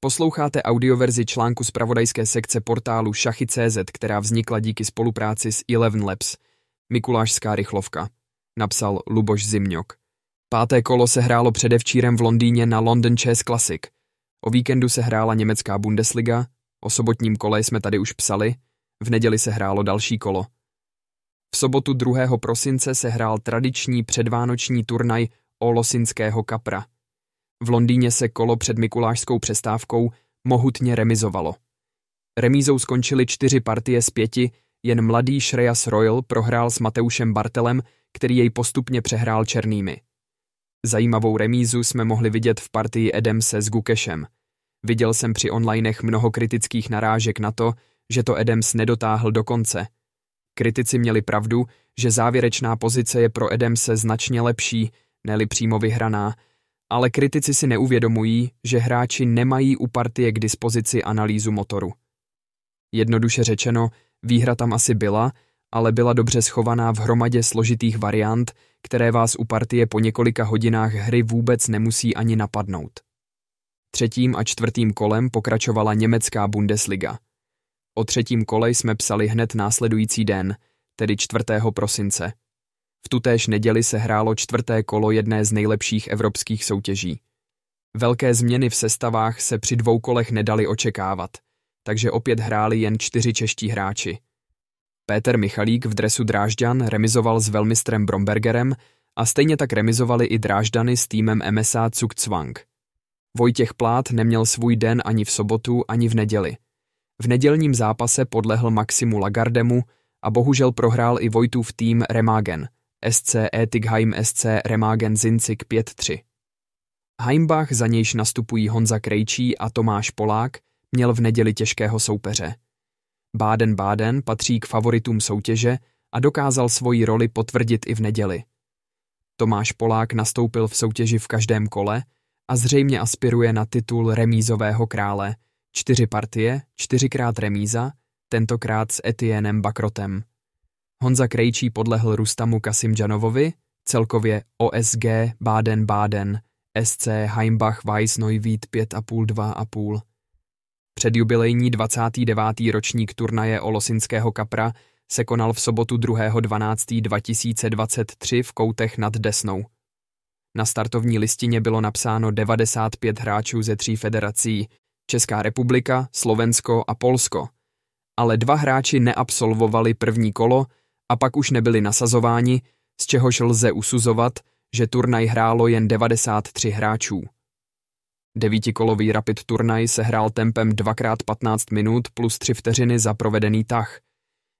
Posloucháte audioverzi článku z pravodajské sekce portálu Šachy.cz, která vznikla díky spolupráci s Eleven Labs. Mikulášská rychlovka. Napsal Luboš Zimňok. Páté kolo se hrálo předevčírem v Londýně na London Chess Classic. O víkendu se hrála německá Bundesliga, o sobotním kole jsme tady už psali, v neděli se hrálo další kolo. V sobotu 2. prosince se hrál tradiční předvánoční turnaj Olosinského kapra – v Londýně se kolo před Mikulášskou přestávkou mohutně remizovalo. Remízou skončily čtyři partie z pěti, jen mladý Shreyas Royal prohrál s Mateušem Bartelem, který jej postupně přehrál černými. Zajímavou remízu jsme mohli vidět v partii Edemse s Gukešem. Viděl jsem při onlinech mnoho kritických narážek na to, že to Edems nedotáhl do konce. Kritici měli pravdu, že závěrečná pozice je pro Edemse značně lepší, neli přímo vyhraná, ale kritici si neuvědomují, že hráči nemají u partie k dispozici analýzu motoru. Jednoduše řečeno, výhra tam asi byla, ale byla dobře schovaná v hromadě složitých variant, které vás u partie po několika hodinách hry vůbec nemusí ani napadnout. Třetím a čtvrtým kolem pokračovala německá Bundesliga. O třetím kole jsme psali hned následující den, tedy 4. prosince. V tutéž neděli se hrálo čtvrté kolo jedné z nejlepších evropských soutěží. Velké změny v sestavách se při dvou kolech nedali očekávat, takže opět hráli jen čtyři čeští hráči. Péter Michalík v dresu Drážďan remizoval s velmistrem Brombergerem a stejně tak remizovali i Dráždany s týmem MSA Zugzwang. Vojtěch Plát neměl svůj den ani v sobotu, ani v neděli. V nedělním zápase podlehl Maximu Lagardemu a bohužel prohrál i Vojtův tým Remagen – SC Etigheim SC Remagen Zinzig 5-3. Heimbach, za nějž nastupují Honza Krejčí a Tomáš Polák, měl v neděli těžkého soupeře. Baden-Baden patří k favoritům soutěže a dokázal svoji roli potvrdit i v neděli. Tomáš Polák nastoupil v soutěži v každém kole a zřejmě aspiruje na titul remízového krále. Čtyři partie, čtyřikrát remíza, tentokrát s Etienem Bakrotem. Honza Krejčí podlehl Rustamu Kasimdžanovovi, celkově OSG Baden-Baden, SC Heimbach Weiss Neuwied 5,5 2,5. Předjubilejní 29. ročník turnaje Olosinského kapra se konal v sobotu 2.12.2023 v Koutech nad Desnou. Na startovní listině bylo napsáno 95 hráčů ze tří federací Česká republika, Slovensko a Polsko, ale dva hráči neabsolvovali první kolo a pak už nebyli nasazováni, z čehož lze usuzovat, že turnaj hrálo jen 93 hráčů. Devítikolový rapid turnaj se hrál tempem 2x15 minut plus 3 vteřiny za provedený tah.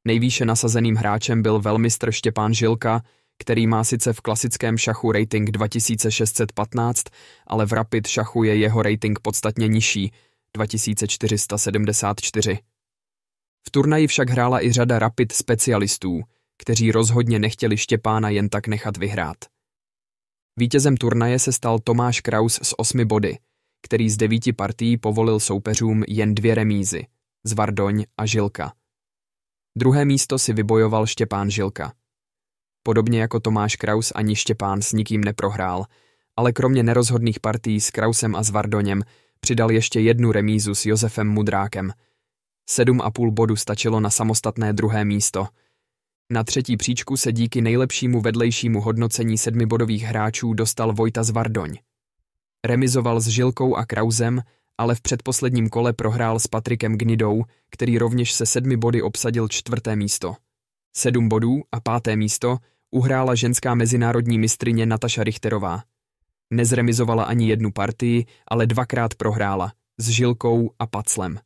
Nejvýše nasazeným hráčem byl velmistr Štěpán Žilka, který má sice v klasickém šachu rating 2615, ale v rapid šachu je jeho rating podstatně nižší, 2474. V turnaji však hrála i řada rapid specialistů – kteří rozhodně nechtěli Štěpána jen tak nechat vyhrát. Vítězem turnaje se stal Tomáš Kraus s osmi body, který z devíti partí povolil soupeřům jen dvě remízy, Zvardoň a Žilka. Druhé místo si vybojoval Štěpán Žilka. Podobně jako Tomáš Kraus ani Štěpán s nikým neprohrál, ale kromě nerozhodných partí s Krausem a Zvardoněm přidal ještě jednu remízu s Josefem Mudrákem. Sedm a půl bodu stačilo na samostatné druhé místo – na třetí příčku se díky nejlepšímu vedlejšímu hodnocení sedmibodových hráčů dostal Vojta Zvardoň. Remizoval s Žilkou a Krauzem, ale v předposledním kole prohrál s Patrikem Gnidou, který rovněž se sedmi body obsadil čtvrté místo. Sedm bodů a páté místo uhrála ženská mezinárodní mistrině Nataša Richterová. Nezremizovala ani jednu partii, ale dvakrát prohrála s Žilkou a Paclem.